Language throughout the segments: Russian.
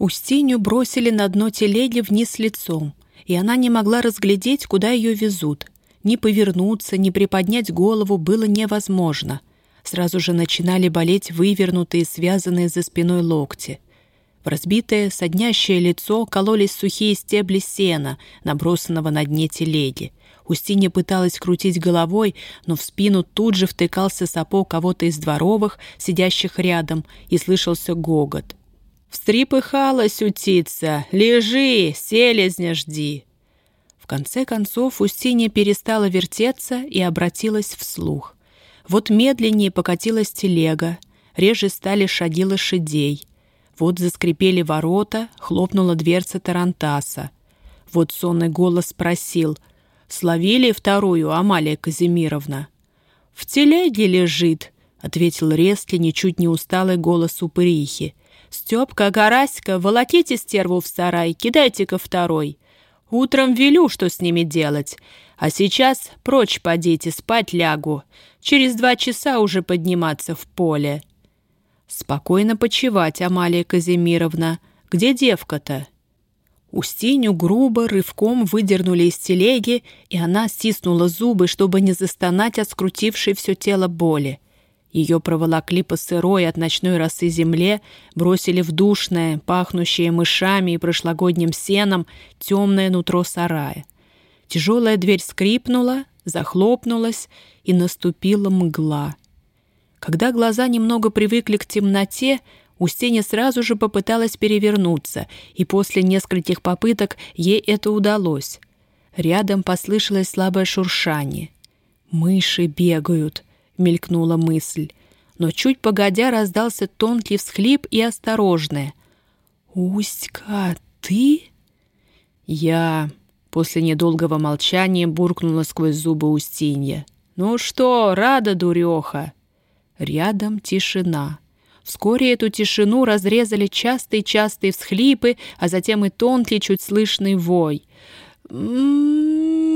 Устинью бросили на дно телеги вниз лицом, и она не могла разглядеть, куда ее везут. Ни повернуться, ни приподнять голову было невозможно. Сразу же начинали болеть вывернутые, связанные за спиной локти. В разбитое, соднящее лицо кололись сухие стебли сена, набросанного на дне телеги. Устинья пыталась крутить головой, но в спину тут же втыкался сапог кого-то из дворовых, сидящих рядом, и слышался гогот. «Встрепыхалась утица! Лежи, селезня жди!» В конце концов Устинья перестала вертеться и обратилась вслух. Вот медленнее покатилась телега, реже стали шаги лошадей. Вот заскрипели ворота, хлопнула дверца Тарантаса. Вот сонный голос спросил, «Словили вторую, Амалия Казимировна?» «В телеге лежит», — ответил резкий, ничуть не усталый голос упырихи. «Степка, Гараська, волоките стерву в сарай, кидайте-ка второй. Утром велю, что с ними делать. А сейчас прочь подите, спать лягу. Через два часа уже подниматься в поле». «Спокойно почевать, Амалия Казимировна. Где девка-то?» Устиню грубо рывком выдернули из телеги, и она стиснула зубы, чтобы не застонать от скрутившей все тело боли. Ее проволокли по сырой от ночной росы земле, бросили в душное, пахнущее мышами и прошлогодним сеном, темное нутро сарая. Тяжелая дверь скрипнула, захлопнулась, и наступила мгла. Когда глаза немного привыкли к темноте, Устинья сразу же попыталась перевернуться, и после нескольких попыток ей это удалось. Рядом послышалось слабое шуршание. «Мыши бегают», мелькнула мысль. Но чуть погодя раздался тонкий всхлип и осторожное. «Устька, ты?» «Я...» — после недолгого молчания буркнула сквозь зубы Устинья. «Ну что, рада, дуреха?» Рядом тишина. Вскоре эту тишину разрезали частые-частые всхлипы, а затем и тонкий, чуть слышный вой. «М-м-м...»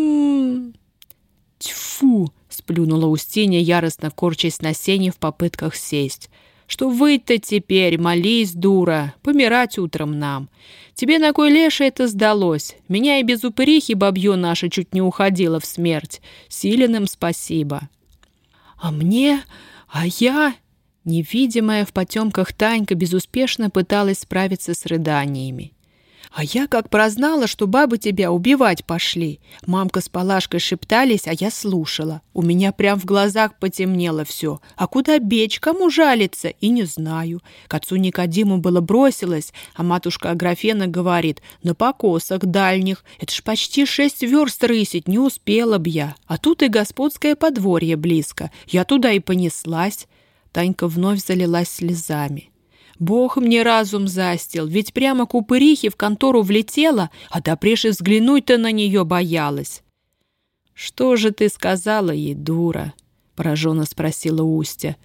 «Тьфу!» Сплюнула Устинья, яростно корчась на сене в попытках сесть. «Что вы-то теперь, молись, дура, помирать утром нам. Тебе на кой леше это сдалось? Меня и без упырихи бабье наше чуть не уходило в смерть. Силенным спасибо». «А мне? А я?» Невидимая в потемках Танька безуспешно пыталась справиться с рыданиями. А я как прознала, что бабы тебя убивать пошли. Мамка с Палашкой шептались, а я слушала. У меня прям в глазах потемнело все. А куда бечь, кому жалиться? И не знаю. К отцу Никодиму было бросилось, а матушка Аграфена говорит, на покосах дальних. Это ж почти шесть верст рысить, не успела б я. А тут и господское подворье близко. Я туда и понеслась. Танька вновь залилась слезами. Бог мне разум застил, ведь прямо к упырихе в контору влетела, а допреже взглянуть-то на нее боялась. «Что же ты сказала ей, дура?» — пораженно спросила Устя.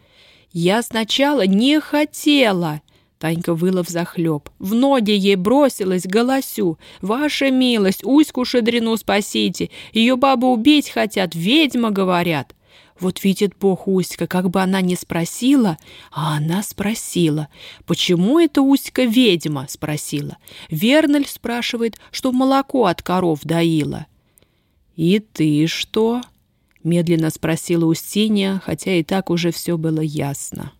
«Я сначала не хотела!» Танька выла взахлеб. В ноги ей бросилась, голосю. «Ваша милость, Уську Шадрину спасите! Ее бабы убить хотят, ведьма, говорят!» Вот видит Бог Уська, как бы она ни спросила, а она спросила. «Почему это Уська ведьма?» — спросила. Вернель спрашивает, что молоко от коров доила. «И ты что?» — медленно спросила Устинья, хотя и так уже все было ясно.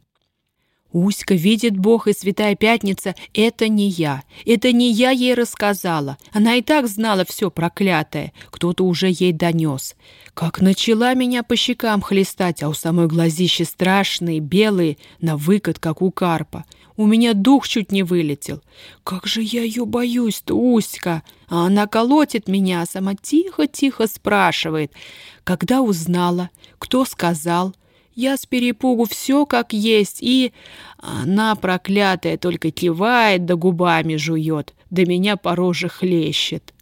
Уська, видит Бог и Святая Пятница, это не я. Это не я ей рассказала. Она и так знала все проклятое. Кто-то уже ей донес. Как начала меня по щекам хлестать, а у самой глазищи страшные, белые, на выкат, как у карпа. У меня дух чуть не вылетел. Как же я ее боюсь-то, Уська! А она колотит меня, а сама тихо-тихо спрашивает. Когда узнала? Кто сказал? Я с перепугу все как есть, и... Она, проклятая, только кивает да губами жует, да меня по роже хлещет.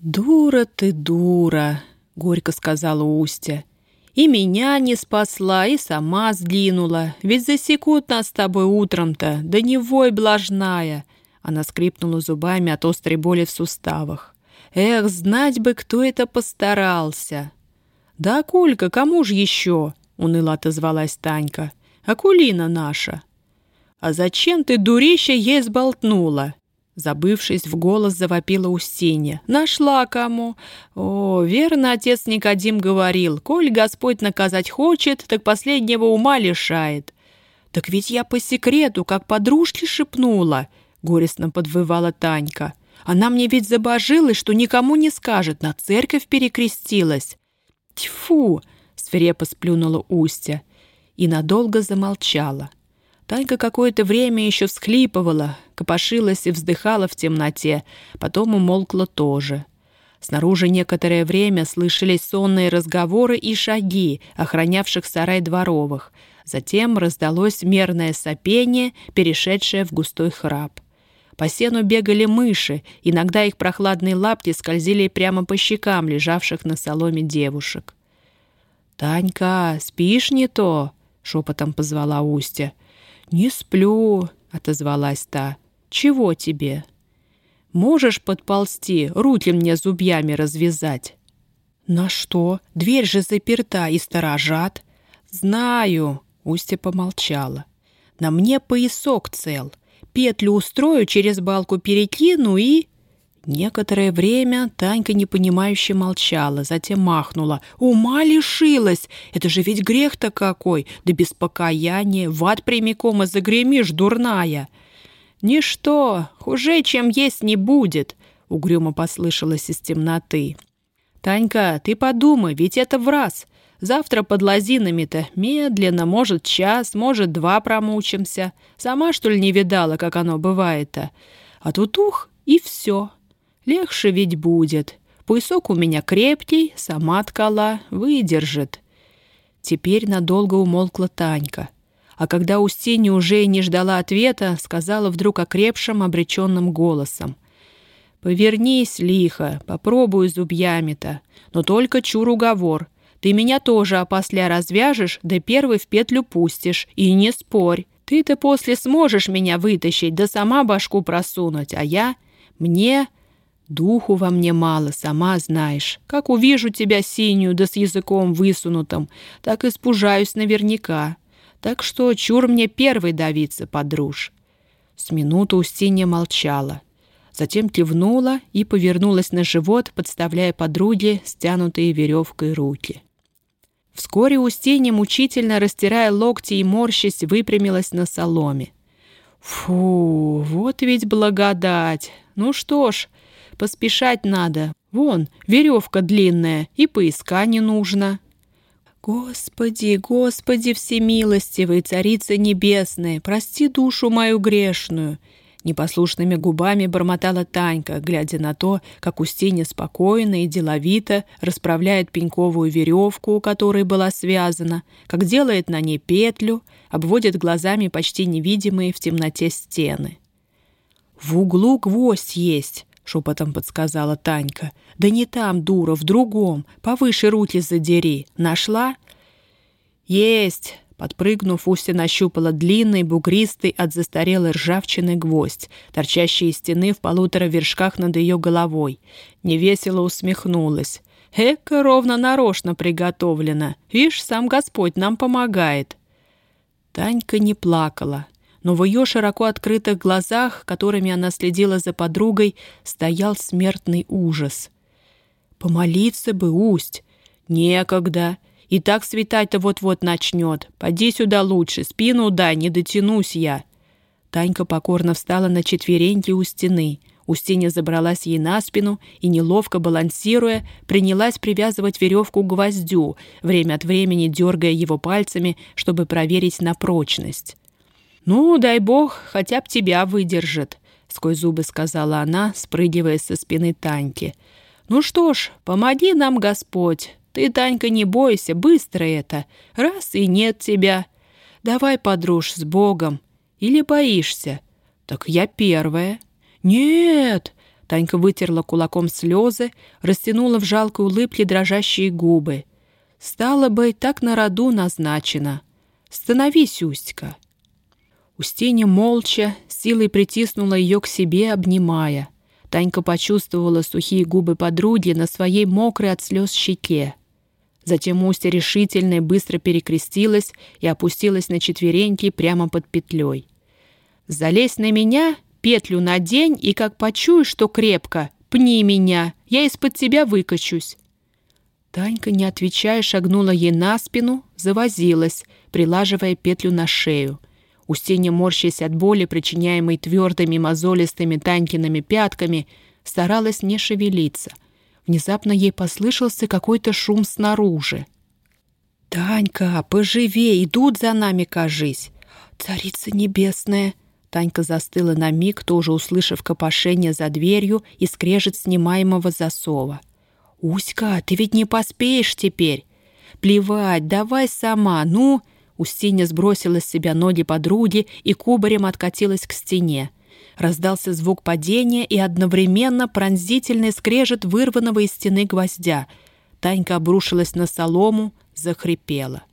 «Дура ты, дура!» — горько сказала Устя. «И меня не спасла, и сама сдвинула. Ведь засекут нас с тобой утром-то, да не вой блажная!» Она скрипнула зубами от острой боли в суставах. «Эх, знать бы, кто это постарался!» «Да, Колька, кому ж еще?» — уныло отозвалась Танька. «Акулина наша». «А зачем ты, дурища, ей сболтнула?» Забывшись, в голос завопила Устинья. «Нашла кому!» «О, верно, отец Никодим говорил, коль Господь наказать хочет, так последнего ума лишает». «Так ведь я по секрету, как подружке шепнула», — горестно подвывала Танька. «Она мне ведь забожилась, что никому не скажет, на церковь перекрестилась». «Тьфу!» — свирепо сплюнула Устя и надолго замолчала. Танька какое-то время еще всхлипывала, копошилась и вздыхала в темноте, потом умолкла тоже. Снаружи некоторое время слышались сонные разговоры и шаги, охранявших сарай дворовых. Затем раздалось мерное сопение, перешедшее в густой храп. По сену бегали мыши, иногда их прохладные лапти скользили прямо по щекам лежавших на соломе девушек. «Танька, спишь не то?» — шепотом позвала Устя. «Не сплю», — отозвалась та. «Чего тебе?» «Можешь подползти, руки мне зубьями развязать?» «На что? Дверь же заперта и сторожат». «Знаю», — Устя помолчала. «На мне поясок цел. Петлю устрою, через балку перекину и...» Некоторое время Танька непонимающе молчала, затем махнула. «Ума лишилась! Это же ведь грех-то какой! Да без покаяния! В ад прямиком и загремишь, дурная!» «Ничто! Хуже, чем есть, не будет!» — угрюмо послышалось из темноты. «Танька, ты подумай, ведь это в раз. Завтра под лозинами-то медленно, может, час, может, два промучимся. Сама, что ли, не видала, как оно бывает-то? А тут ух, и все!» Легче ведь будет. Поясок у меня крепкий, сама ткала, выдержит. Теперь надолго умолкла Танька. А когда Устинья уже не ждала ответа, сказала вдруг окрепшим, обреченным голосом. «Повернись, лихо, попробуй зубьями-то, но только чур уговор. Ты меня тоже опосля развяжешь, да первый в петлю пустишь, и не спорь. Ты-то после сможешь меня вытащить, да сама башку просунуть, а я... Мне Духу во мне мало, сама знаешь. Как увижу тебя синюю да с языком высунутым, так испужаюсь наверняка. Так что чур мне первый давиться, подруж». С минуту Устинья молчала. Затем кивнула и повернулась на живот, подставляя подруге стянутые веревкой руки. Вскоре Устинья, мучительно растирая локти и морщись, выпрямилась на соломе. «Фу, вот ведь благодать! Ну что ж, Поспешать надо. Вон, веревка длинная, и поиска не нужно. Господи, Господи всемилостивый, Царица Небесная, прости душу мою грешную. Непослушными губами бормотала Танька, глядя на то, как Устинья спокойно и деловито расправляет пеньковую веревку, у которой была связана, как делает на ней петлю, обводит глазами почти невидимые в темноте стены. «В углу гвоздь есть», шепотом подсказала Танька. «Да не там, дура, в другом. Повыше руки задери. Нашла?» «Есть!» Подпрыгнув, Устя нащупала длинный, бугристый от застарелой ржавчины гвоздь, торчащий из стены в полутора вершках над ее головой. Невесело усмехнулась. «Эка ровно нарочно приготовлено. Вишь, сам Господь нам помогает». Танька не плакала но в ее широко открытых глазах, которыми она следила за подругой, стоял смертный ужас. «Помолиться бы, Усть! Некогда! И так светать-то вот-вот начнет. Поди сюда лучше, спину дай, не дотянусь я!» Танька покорно встала на четвереньки у стены. Устинья забралась ей на спину и, неловко балансируя, принялась привязывать веревку к гвоздю, время от времени дергая его пальцами, чтобы проверить на прочность. «Ну, дай бог, хотя б тебя выдержит», — сквозь зубы сказала она, спрыгивая со спины Таньки. «Ну что ж, помоги нам, Господь. Ты, Танька, не бойся, быстро это. Раз и нет тебя. Давай, подружь, с Богом. Или боишься? Так я первая». «Нет!» Танька вытерла кулаком слезы, растянула в жалкой улыбке дрожащие губы. «Стало быть, так на роду назначено. Становись, Устька». Устинья молча, силой притиснула ее к себе, обнимая. Танька почувствовала сухие губы подруги на своей мокрой от слез щеке. Затем Устья решительно и быстро перекрестилась и опустилась на четвереньки прямо под петлей. Залезь на меня, петлю надень и, как почуешь, что крепко, пни меня, я из-под тебя выкачусь». Танька, не отвечая, шагнула ей на спину, завозилась, прилаживая петлю на шею. Устинья, морщась от боли, причиняемой твердыми мозолистыми Танькиными пятками, старалась не шевелиться. Внезапно ей послышался какой-то шум снаружи. «Танька, поживей, идут за нами, кажись!» «Царица небесная!» Танька застыла на миг, тоже услышав копошение за дверью и скрежет снимаемого засова. «Уська, ты ведь не поспеешь теперь!» «Плевать, давай сама, ну!» Устинья сбросила с себя ноги подруги и кубарем откатилась к стене. Раздался звук падения и одновременно пронзительный скрежет вырванного из стены гвоздя. Танька обрушилась на солому, захрипела.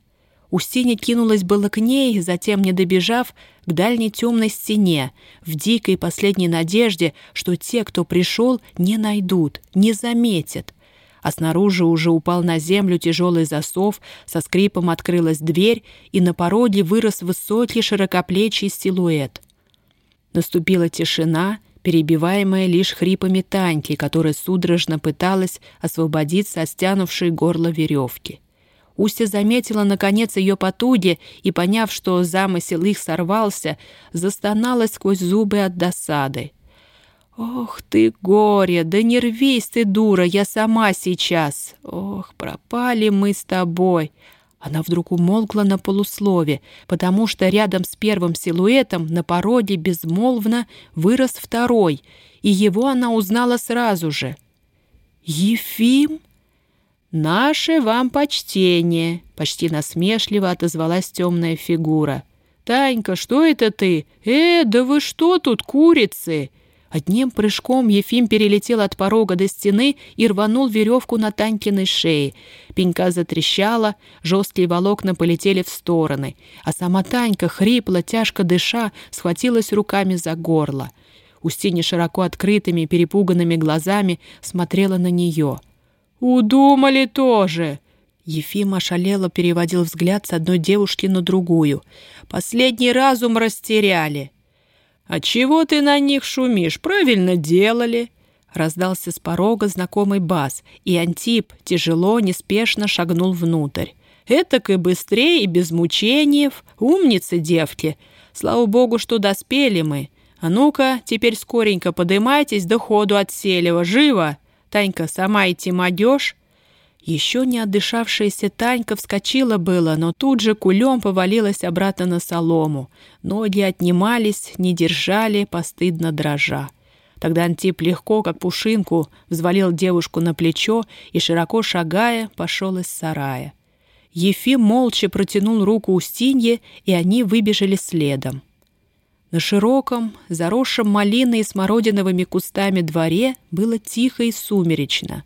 Устинья кинулась было к ней, затем, не добежав, к дальней темной стене, в дикой последней надежде, что те, кто пришел, не найдут, не заметят а снаружи уже упал на землю тяжелый засов, со скрипом открылась дверь, и на пороге вырос высокий широкоплечий силуэт. Наступила тишина, перебиваемая лишь хрипами Таньки, которая судорожно пыталась освободиться от стянувшей горло веревки. Устья заметила, наконец, ее потуги и, поняв, что замысел их сорвался, застонала сквозь зубы от досады. «Ох ты, горе! Да не рвись ты, дура, я сама сейчас! Ох, пропали мы с тобой!» Она вдруг умолкла на полуслове, потому что рядом с первым силуэтом на породе безмолвно вырос второй, и его она узнала сразу же. «Ефим?» «Наше вам почтение!» — почти насмешливо отозвалась темная фигура. «Танька, что это ты? Э, да вы что тут, курицы?» Одним прыжком Ефим перелетел от порога до стены и рванул веревку на Танькиной шее. Пенька затрещала, жесткие волокна полетели в стороны, а сама Танька, хрипло, тяжко дыша, схватилась руками за горло. Устинья широко открытыми, перепуганными глазами смотрела на нее. «Удумали тоже!» Ефим ошалело переводил взгляд с одной девушки на другую. «Последний разум растеряли!» «А чего ты на них шумишь? Правильно делали!» Раздался с порога знакомый бас, и Антип тяжело, неспешно шагнул внутрь. «Этак и быстрее, и без мучений. Умницы, девки! Слава богу, что доспели мы. А ну-ка, теперь скоренько подымайтесь, до ходу от селева. Живо! Танька, сама идти могешь?» Еще не отдышавшаяся Танька вскочила было, но тут же кулем повалилась обратно на солому. Ноги отнимались, не держали, постыдно дрожа. Тогда Антип легко, как пушинку, взвалил девушку на плечо и, широко шагая, пошел из сарая. Ефим молча протянул руку Устинье, и они выбежали следом. На широком, заросшем малиной и смородиновыми кустами дворе было тихо и сумеречно —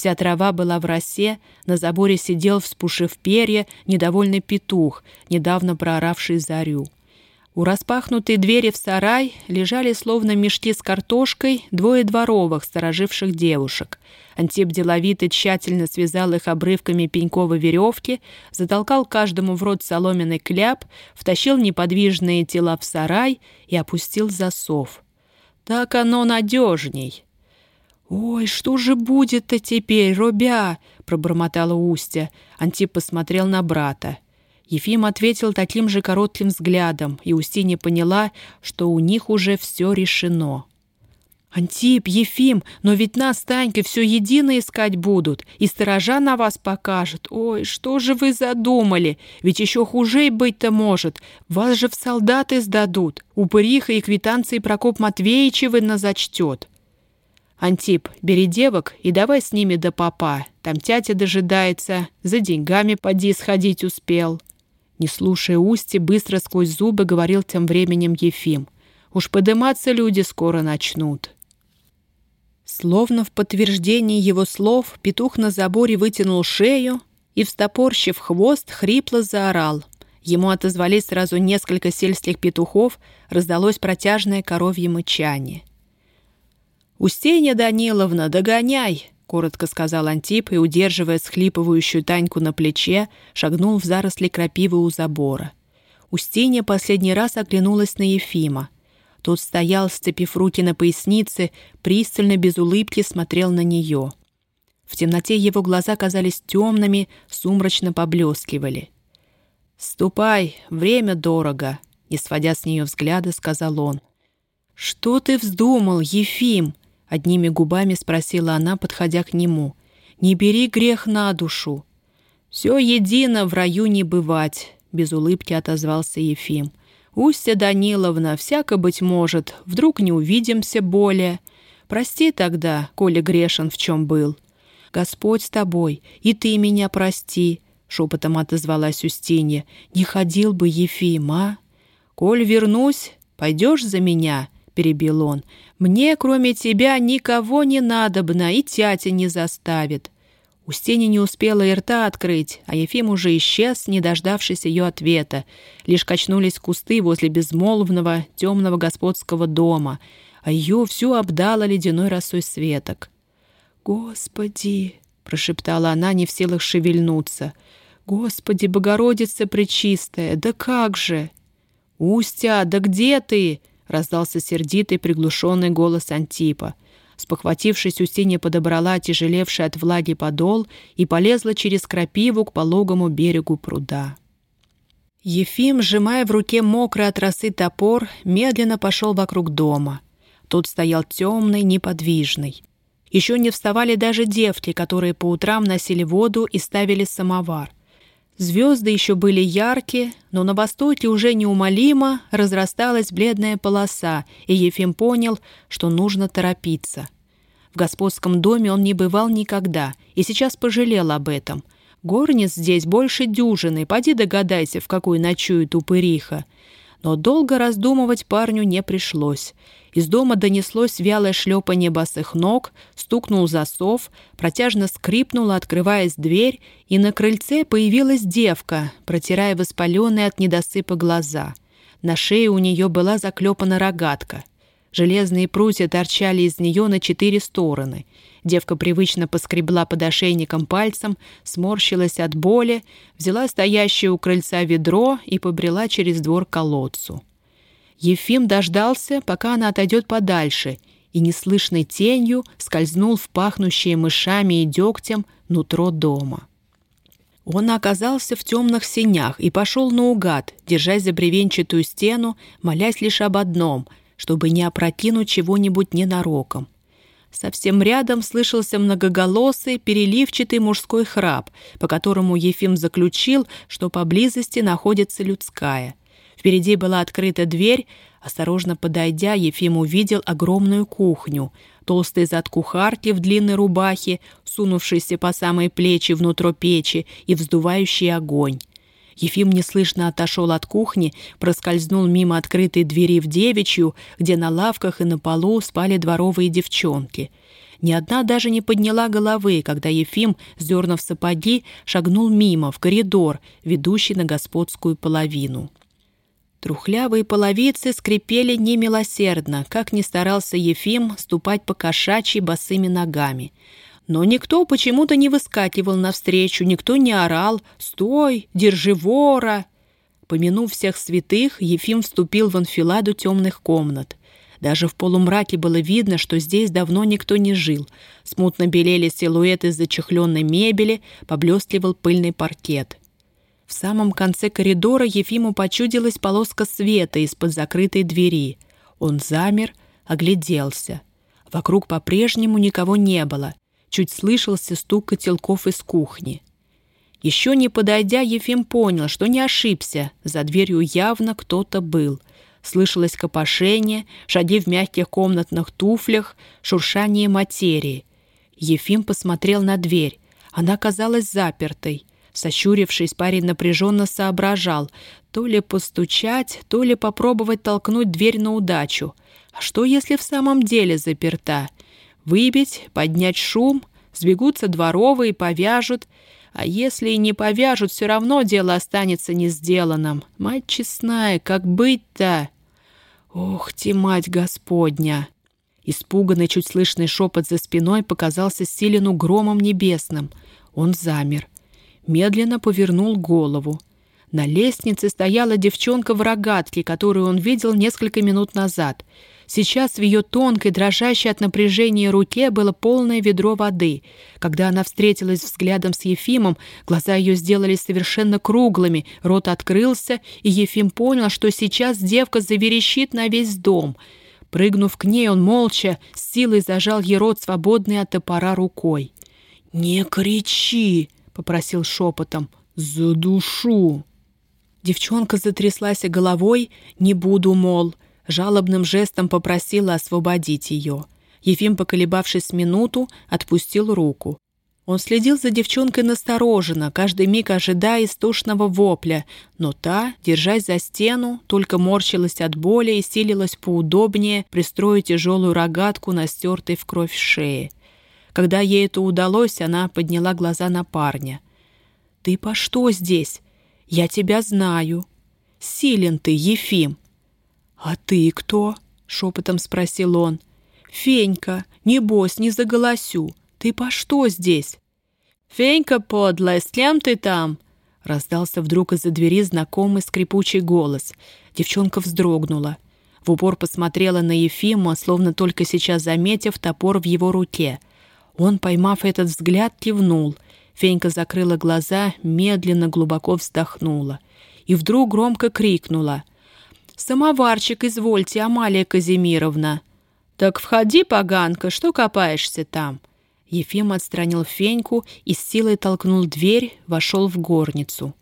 Вся трава была в росе, на заборе сидел, вспушив перья, недовольный петух, недавно прооравший зарю. У распахнутой двери в сарай лежали словно мешки с картошкой двое дворовых, стороживших девушек. Антип деловито тщательно связал их обрывками пеньковой веревки, затолкал каждому в рот соломенный кляп, втащил неподвижные тела в сарай и опустил засов. «Так оно надежней!» «Ой, что же будет-то теперь, Робя?» — пробормотала Устя. Антип посмотрел на брата. Ефим ответил таким же коротким взглядом, и Устинья поняла, что у них уже все решено. «Антип, Ефим, но ведь нас, Танька, все едино искать будут, и сторожа на вас покажет. Ой, что же вы задумали? Ведь еще хуже быть-то может. Вас же в солдаты сдадут. Упыриха и квитанции Прокоп Матвеевичевы зачтет. «Антип, бери девок и давай с ними до папа. Там тятя дожидается, за деньгами поди сходить успел». Не слушая Усти, быстро сквозь зубы говорил тем временем Ефим. «Уж подыматься люди скоро начнут». Словно в подтверждении его слов, петух на заборе вытянул шею и, встопорщив хвост, хрипло заорал. Ему отозвались сразу несколько сельских петухов, раздалось протяжное коровье мычание. «Устинья Даниловна, догоняй!» — коротко сказал Антип и, удерживая схлипывающую Таньку на плече, шагнул в заросли крапивы у забора. Устинья последний раз оглянулась на Ефима. Тот стоял, сцепив руки на пояснице, пристально, без улыбки смотрел на нее. В темноте его глаза казались темными, сумрачно поблескивали. «Ступай, время дорого», — не сводя с нее взгляда, сказал он. «Что ты вздумал, Ефим?» — одними губами спросила она, подходя к нему. «Не бери грех на душу». «Все едино в раю не бывать», — без улыбки отозвался Ефим. «Устья Даниловна, всяко быть может, вдруг не увидимся более. Прости тогда, коли грешен в чем был». «Господь с тобой, и ты меня прости», — шепотом отозвалась Устинья. «Не ходил бы Ефим, а?» «Коль вернусь, пойдешь за меня?» — перебил он. «Мне, кроме тебя, никого не надобно, и тятя не заставит». Устинья не успела и рта открыть, а Ефим уже исчез, не дождавшись ее ответа. Лишь качнулись кусты возле безмолвного, темного господского дома, а ее всю обдала ледяной росой светок. «Господи!» — прошептала она, не в силах шевельнуться. «Господи, Богородица Пречистая, да как же!» «Устя, да где ты?» — раздался сердитый приглушенный голос Антипа. Спохватившись, Устинья подобрала тяжелевший от влаги подол и полезла через крапиву к пологому берегу пруда. Ефим, сжимая в руке мокрый от росы топор, медленно пошел вокруг дома. Тот стоял темный, неподвижный. Еще не вставали даже девки, которые по утрам носили воду и ставили самовар. Звезды еще были яркие, но на востоке уже неумолимо разрасталась бледная полоса, и Ефим понял, что нужно торопиться. В господском доме он не бывал никогда и сейчас пожалел об этом. Горниц здесь больше дюжины, поди догадайся, в какой ночует упыриха. Но долго раздумывать парню не пришлось. Из дома донеслось вялое шлепанье босых ног, стукнул засов, протяжно скрипнула, открываясь дверь, и на крыльце появилась девка, протирая воспаленные от недосыпа глаза. На шее у нее была заклепана рогатка. Железные прутья торчали из нее на четыре стороны. Девка привычно поскребла под ошейником пальцем, сморщилась от боли, взяла стоящее у крыльца ведро и побрела через двор к колодцу. Ефим дождался, пока она отойдет подальше, и неслышной тенью скользнул в пахнущее мышами и дегтем нутро дома. Он оказался в темных сенях и пошел наугад, держась за бревенчатую стену, молясь лишь об одном, чтобы не опрокинуть чего-нибудь ненароком. Совсем рядом слышался многоголосый, переливчатый мужской храп, по которому Ефим заключил, что поблизости находится людская. Впереди была открыта дверь. Осторожно подойдя, Ефим увидел огромную кухню. Толстый зад кухарки в длинной рубахе, сунувшийся по самые плечи внутрь печи и вздувающий огонь. Ефим неслышно отошел от кухни, проскользнул мимо открытой двери в девичью, где на лавках и на полу спали дворовые девчонки. Ни одна даже не подняла головы, когда Ефим, сдернув сапоги, шагнул мимо, в коридор, ведущий на господскую половину. Трухлявые половицы скрипели немилосердно, как ни старался Ефим ступать по кошачьи босыми ногами. Но никто почему-то не выскакивал навстречу, никто не орал «Стой! Держи вора!». Помянув всех святых, Ефим вступил в анфиладу темных комнат. Даже в полумраке было видно, что здесь давно никто не жил. Смутно белели силуэты зачехленной мебели, поблескивал пыльный паркет. В самом конце коридора Ефиму почудилась полоска света из-под закрытой двери. Он замер, огляделся. Вокруг по-прежнему никого не было. Чуть слышался стук котелков из кухни. Еще не подойдя, Ефим понял, что не ошибся. За дверью явно кто-то был. Слышалось копошение, шаги в мягких комнатных туфлях, шуршание материи. Ефим посмотрел на дверь. Она казалась запертой. Сощурившись, парень напряженно соображал, то ли постучать, то ли попробовать толкнуть дверь на удачу. А что, если в самом деле заперта? Выбить, поднять шум, сбегутся дворовые, повяжут. А если и не повяжут, все равно дело останется не сделанным. Мать честная, как быть-то? Ох ты, мать Господня! Испуганный, чуть слышный шепот за спиной показался Силину громом небесным. Он замер медленно повернул голову. На лестнице стояла девчонка в рогатке, которую он видел несколько минут назад. Сейчас в ее тонкой, дрожащей от напряжения руке было полное ведро воды. Когда она встретилась взглядом с Ефимом, глаза ее сделались совершенно круглыми, рот открылся, и Ефим понял, что сейчас девка заверещит на весь дом. Прыгнув к ней, он молча, с силой зажал ей рот, свободный от топора рукой. «Не кричи!» — попросил шепотом. «За душу!» Девчонка затряслась головой, не буду, мол. Жалобным жестом попросила освободить ее. Ефим, поколебавшись минуту, отпустил руку. Он следил за девчонкой настороженно, каждый миг ожидая истошного вопля, но та, держась за стену, только морщилась от боли и силилась поудобнее пристроить тяжелую рогатку на стертой в кровь шее. Когда ей это удалось, она подняла глаза на парня. «Ты по что здесь? Я тебя знаю. Силен ты, Ефим». «А ты кто?» — шепотом спросил он. «Фенька, небось, не заголосю. Ты по что здесь?» «Фенька, подлая, с кем ты там?» Раздался вдруг из-за двери знакомый скрипучий голос. Девчонка вздрогнула. В упор посмотрела на Ефима, словно только сейчас заметив топор в его руке. Он, поймав этот взгляд, кивнул — Фенька закрыла глаза, медленно, глубоко вздохнула. И вдруг громко крикнула. «Самоварчик, извольте, Амалия Казимировна!» «Так входи, поганка, что копаешься там?» Ефим отстранил Феньку и с силой толкнул дверь, вошел в горницу.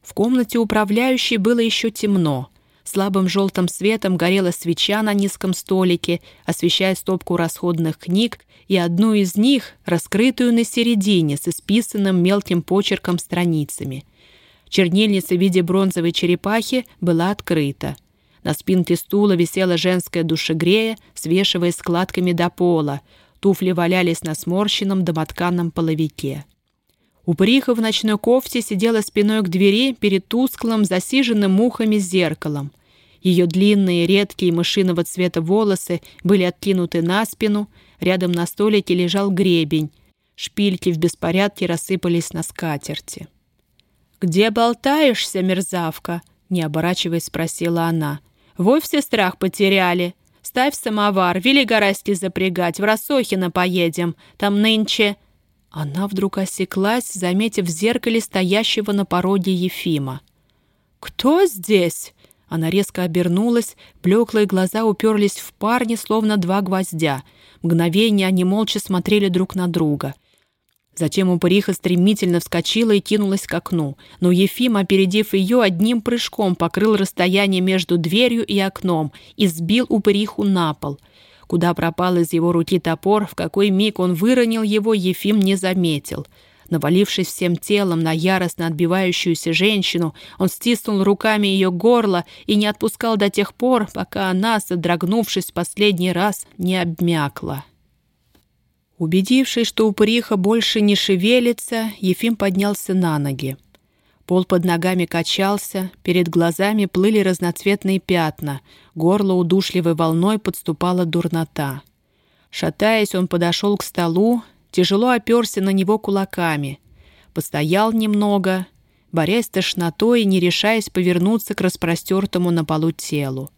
В комнате управляющей было еще темно. Слабым желтым светом горела свеча на низком столике, освещая стопку расходных книг и одну из них, раскрытую на середине, с исписанным мелким почерком страницами. Чернильница в виде бронзовой черепахи была открыта. На спинке стула висела женская душегрея, свешивая складками до пола. Туфли валялись на сморщенном домотканном половике. Упыриха в ночной кофте сидела спиной к двери перед тусклым, засиженным мухами зеркалом. Ее длинные, редкие мышиного цвета волосы были откинуты на спину, рядом на столике лежал гребень. Шпильки в беспорядке рассыпались на скатерти. «Где болтаешься, мерзавка?» — не оборачиваясь, спросила она. «Вовсе страх потеряли. Ставь самовар, вели горасти запрягать, в Рассохино поедем. Там нынче...» Она вдруг осеклась, заметив в зеркале стоящего на пороге Ефима. «Кто здесь?» Она резко обернулась, блеклые глаза уперлись в парня, словно два гвоздя. Мгновение они молча смотрели друг на друга. Затем упыриха стремительно вскочила и кинулась к окну, но Ефим, опередив ее, одним прыжком покрыл расстояние между дверью и окном и сбил упыриху на пол. Куда пропал из его руки топор, в какой миг он выронил его, Ефим не заметил — Навалившись всем телом на яростно отбивающуюся женщину, он стиснул руками ее горло и не отпускал до тех пор, пока она, содрогнувшись последний раз, не обмякла. Убедившись, что упыриха больше не шевелится, Ефим поднялся на ноги. Пол под ногами качался, перед глазами плыли разноцветные пятна, горло удушливой волной подступала дурнота. Шатаясь, он подошел к столу, тяжело оперся на него кулаками. Постоял немного, борясь с тошнотой и не решаясь повернуться к распростертому на полу телу.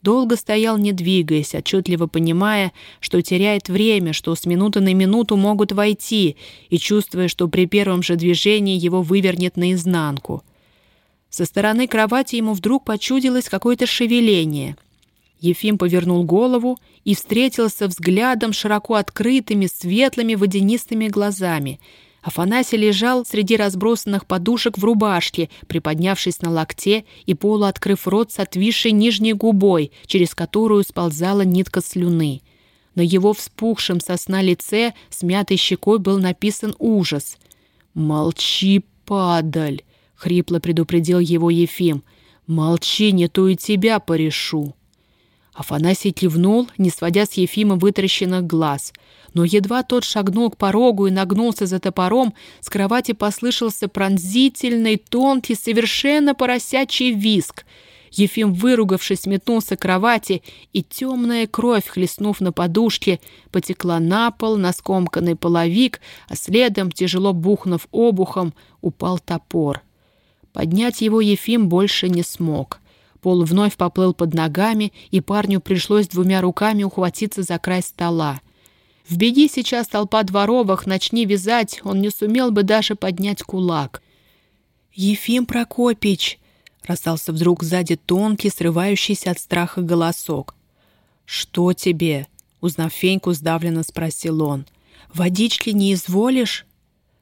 Долго стоял, не двигаясь, отчетливо понимая, что теряет время, что с минуты на минуту могут войти, и чувствуя, что при первом же движении его вывернет наизнанку. Со стороны кровати ему вдруг почудилось какое-то шевеление — Ефим повернул голову и встретился взглядом широко открытыми, светлыми, водянистыми глазами. Афанасий лежал среди разбросанных подушек в рубашке, приподнявшись на локте и полуоткрыв рот с отвисшей нижней губой, через которую сползала нитка слюны. На его вспухшем сосна лице с мятой щекой был написан ужас. «Молчи, падаль!» — хрипло предупредил его Ефим. «Молчи, не то и тебя порешу!» Афанасий кивнул, не сводя с Ефима вытаращенных глаз. Но едва тот шагнул к порогу и нагнулся за топором, с кровати послышался пронзительный, тонкий, совершенно поросячий виск. Ефим, выругавшись, метнулся к кровати, и темная кровь, хлестнув на подушке, потекла на пол, на скомканный половик, а следом, тяжело бухнув обухом, упал топор. Поднять его Ефим больше не смог. Пол вновь поплыл под ногами, и парню пришлось двумя руками ухватиться за край стола. В беги сейчас толпа дворовых, начни вязать, он не сумел бы даже поднять кулак. «Ефим Прокопич!» — раздался вдруг сзади тонкий, срывающийся от страха голосок. «Что тебе?» — узнав Феньку, сдавленно спросил он. «Водички не изволишь?»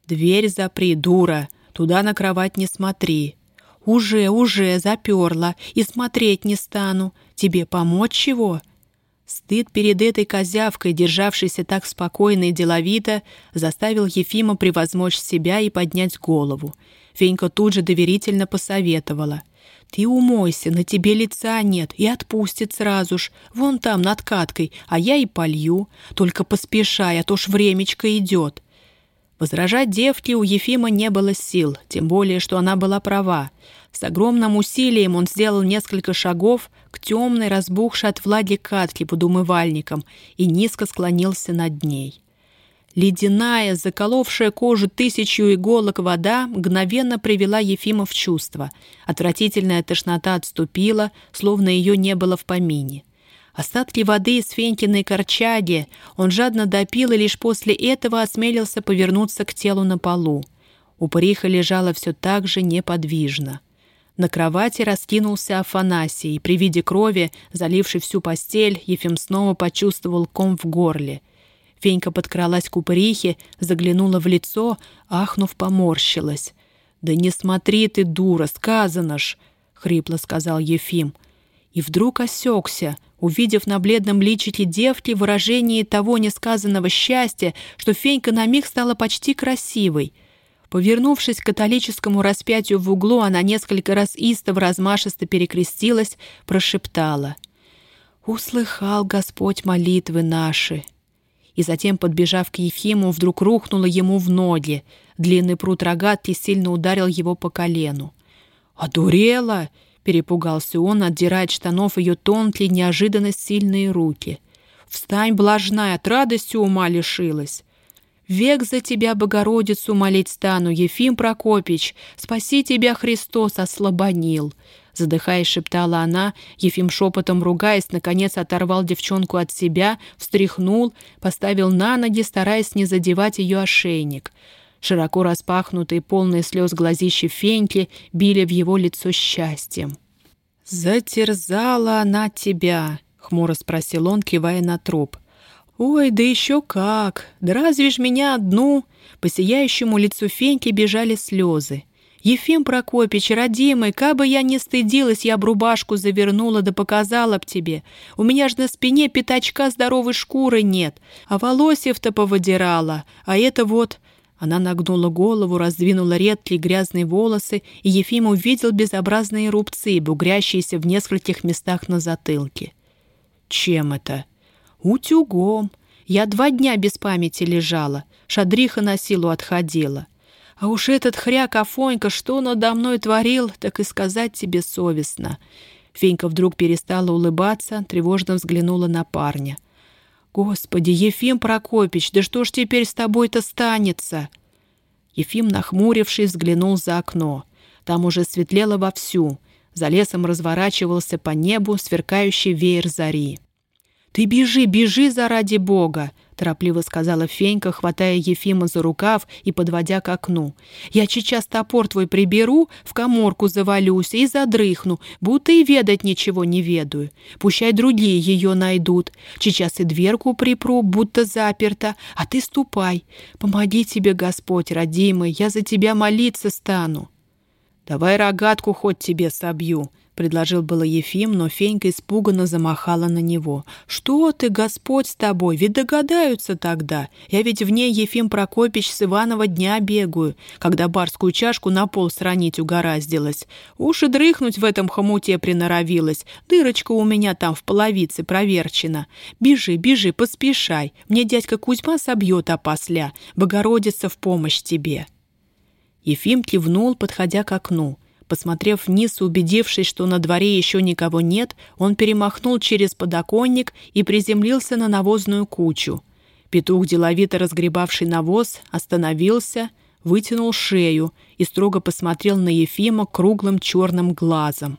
«Дверь запри, дура, туда на кровать не смотри». «Уже, уже, заперла, и смотреть не стану. Тебе помочь чего?» Стыд перед этой козявкой, державшейся так спокойно и деловито, заставил Ефима превозмочь себя и поднять голову. Фенька тут же доверительно посоветовала. «Ты умойся, на тебе лица нет, и отпустит сразу ж. Вон там, над каткой, а я и полью. Только поспешай, а то ж времечко идет». Возражать девке у Ефима не было сил, тем более, что она была права. С огромным усилием он сделал несколько шагов к темной, разбухшей от влаги катке под умывальником и низко склонился над ней. Ледяная, заколовшая кожу тысячу иголок вода мгновенно привела Ефима в чувство. Отвратительная тошнота отступила, словно ее не было в помине. Остатки воды из Фенькиной корчаги он жадно допил и лишь после этого осмелился повернуться к телу на полу. Упыриха лежала все так же неподвижно. На кровати раскинулся Афанасий, и при виде крови, залившей всю постель, Ефим снова почувствовал ком в горле — Фенька подкралась к упырихе, заглянула в лицо, ахнув, поморщилась. «Да не смотри ты, дура, сказано ж!» — хрипло сказал Ефим. И вдруг осекся, увидев на бледном личике девки выражение того несказанного счастья, что Фенька на миг стала почти красивой. Повернувшись к католическому распятию в углу, она несколько раз истово размашисто перекрестилась, прошептала. «Услыхал Господь молитвы наши!» и затем, подбежав к Ефиму, вдруг рухнула ему в ноги. Длинный пруд рогатки сильно ударил его по колену. «Одурела!» — перепугался он, отдирая от штанов ее тонкие, неожиданно сильные руки. «Встань, блажная, от радости ума лишилась!» «Век за тебя, Богородицу, молить стану, Ефим Прокопич! Спаси тебя, Христос, ослабонил!» Задыхаясь, шептала она, Ефим шепотом ругаясь, наконец оторвал девчонку от себя, встряхнул, поставил на ноги, стараясь не задевать ее ошейник. Широко распахнутые, полные слез глазища Феньки били в его лицо счастьем. «Затерзала она тебя?» — хмуро спросил он, кивая на труп. «Ой, да еще как! Да разве ж меня одну?» По сияющему лицу Феньки бежали слезы. «Ефим Прокопич, родимый, кабы я не стыдилась, я б рубашку завернула да показала б тебе. У меня ж на спине пятачка здоровой шкуры нет, а волосьев-то повыдирала, а это вот...» Она нагнула голову, раздвинула редкие грязные волосы, и Ефим увидел безобразные рубцы, бугрящиеся в нескольких местах на затылке. «Чем это?» «Утюгом. Я два дня без памяти лежала, шадриха на силу отходила». А уж этот хряк Афонька, что надо мной творил, так и сказать тебе совестно. Фенька вдруг перестала улыбаться, тревожно взглянула на парня. «Господи, Ефим Прокопич, да что ж теперь с тобой-то станется?» Ефим, нахмурившись, взглянул за окно. Там уже светлело вовсю. За лесом разворачивался по небу сверкающий веер зари. «Ты бежи, бежи заради Бога!» — торопливо сказала Фенька, хватая Ефима за рукав и подводя к окну. «Я сейчас топор твой приберу, в коморку завалюсь и задрыхну, будто и ведать ничего не ведаю. Пущай другие ее найдут. Сейчас и дверку припру, будто заперта, а ты ступай. Помоги тебе, Господь, родимый, я за тебя молиться стану». «Давай рогатку хоть тебе собью», предложил было Ефим, но Фенька испуганно замахала на него. «Что ты, Господь с тобой? Ведь догадаются тогда. Я ведь в ней, Ефим Прокопич, с Иванова дня бегаю, когда барскую чашку на пол сранить угораздилась. Уж и дрыхнуть в этом хомуте приноровилась. Дырочка у меня там в половице проверчена. Бежи, бежи, поспешай. Мне дядька Кузьма собьет опосля. Богородица в помощь тебе». Ефим кивнул, подходя к окну. Посмотрев вниз убедившись, что на дворе еще никого нет, он перемахнул через подоконник и приземлился на навозную кучу. Петух, деловито разгребавший навоз, остановился, вытянул шею и строго посмотрел на Ефима круглым черным глазом.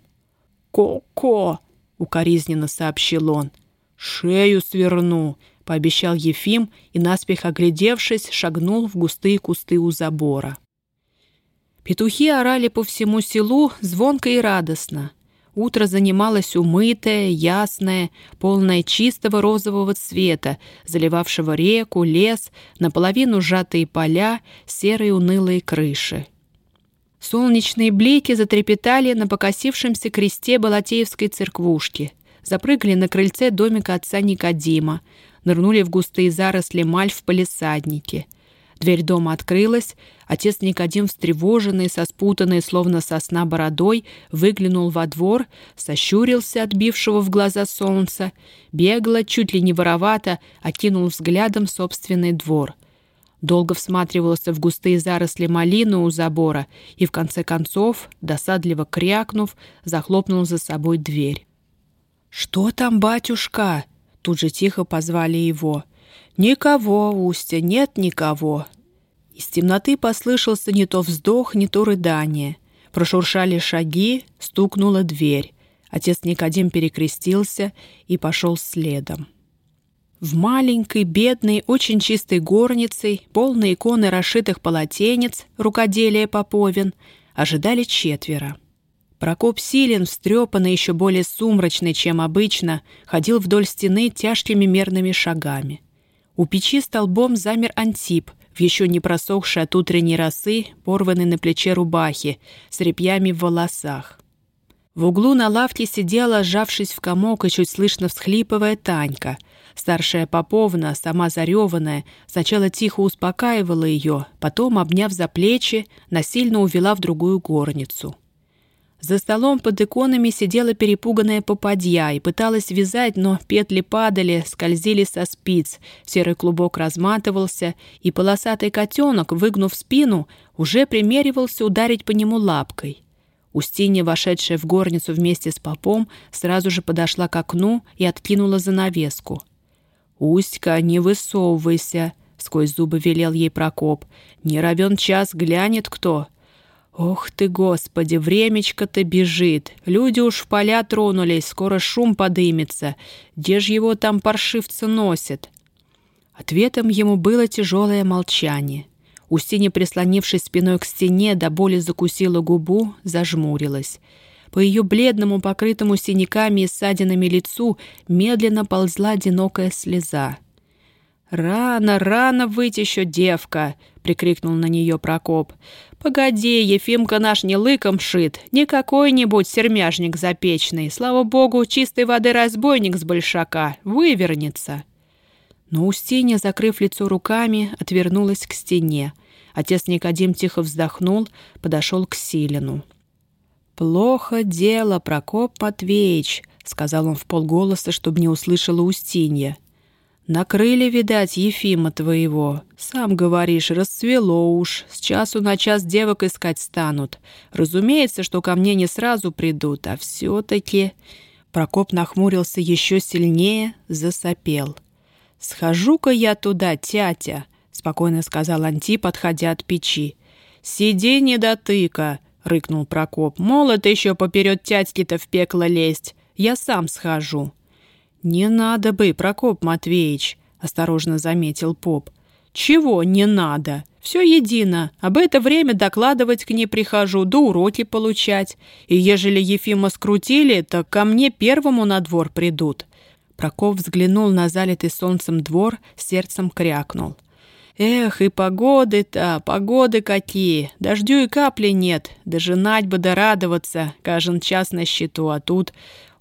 «Ко-ко!» — укоризненно сообщил он. «Шею сверну!» — пообещал Ефим и, наспех оглядевшись, шагнул в густые кусты у забора. Петухи орали по всему селу звонко и радостно. Утро занималось умытое, ясное, полное чистого розового цвета, заливавшего реку, лес, наполовину сжатые поля, серые унылые крыши. Солнечные блики затрепетали на покосившемся кресте Балатеевской церквушки, запрыгали на крыльце домика отца Никодима, нырнули в густые заросли маль в палисаднике — Дверь дома открылась. Отец Никодим, встревоженный, со спутанной, словно сосна бородой, выглянул во двор, сощурился от бившего в глаза солнца, бегло, чуть ли не воровато, окинул взглядом собственный двор. Долго всматривался в густые заросли малины у забора и, в конце концов, досадливо крякнув, захлопнул за собой дверь. «Что там, батюшка?» Тут же тихо позвали его — «Никого, Устя, нет никого!» Из темноты послышался не то вздох, не то рыдание. Прошуршали шаги, стукнула дверь. Отец Никодим перекрестился и пошел следом. В маленькой, бедной, очень чистой горнице, полной иконы расшитых полотенец, рукоделия Поповин, ожидали четверо. Прокоп Силин, встрепанный, еще более сумрачный, чем обычно, ходил вдоль стены тяжкими мерными шагами. У печи столбом замер Антип, в еще не просохшей от утренней росы, порванной на плече рубахи, с репьями в волосах. В углу на лавке сидела, сжавшись в комок и чуть слышно всхлипывая, Танька. Старшая Поповна, сама зареванная, сначала тихо успокаивала ее, потом, обняв за плечи, насильно увела в другую горницу. За столом под иконами сидела перепуганная попадья и пыталась вязать, но петли падали, скользили со спиц, серый клубок разматывался, и полосатый котенок, выгнув спину, уже примеривался ударить по нему лапкой. Устинья, вошедшая в горницу вместе с попом, сразу же подошла к окну и откинула занавеску. «Устька, не высовывайся!» — сквозь зубы велел ей Прокоп. «Не равен час, глянет кто!» «Ох ты, Господи, времечко-то бежит. Люди уж в поля тронулись, скоро шум подымется. Где ж его там паршивцы носят?» Ответом ему было тяжелое молчание. Устинья, прислонившись спиной к стене, до боли закусила губу, зажмурилась. По ее бледному, покрытому синяками и ссадинами лицу медленно ползла одинокая слеза. «Рано, рано выйти еще, девка!» — прикрикнул на нее Прокоп. «Погоди, Ефимка наш не лыком шит, не какой-нибудь сермяжник запечный. Слава богу, чистой воды разбойник с большака. Вывернется!» Но Устинья, закрыв лицо руками, отвернулась к стене. Отец Никодим тихо вздохнул, подошел к Силину. «Плохо дело, Прокоп Матвеич», — сказал он в полголоса, чтобы не услышала Устинья. Накрыли, видать, Ефима твоего. Сам говоришь, расцвело уж. С часу на час девок искать станут. Разумеется, что ко мне не сразу придут, а все-таки...» Прокоп нахмурился еще сильнее, засопел. «Схожу-ка я туда, тятя», — спокойно сказал Анти, подходя от печи. «Сиди, не дотыка», — рыкнул Прокоп. «Молот еще поперед тятьки-то в пекло лезть. Я сам схожу». «Не надо бы, Прокоп Матвеевич», — осторожно заметил поп. «Чего не надо? Все едино. Об это время докладывать к ней прихожу, да уроки получать. И ежели Ефима скрутили, так ко мне первому на двор придут». Прокоп взглянул на залитый солнцем двор, сердцем крякнул. «Эх, и погоды-то, погоды какие! Дождю и капли нет. Да женать бы да радоваться, каждый час на счету, а тут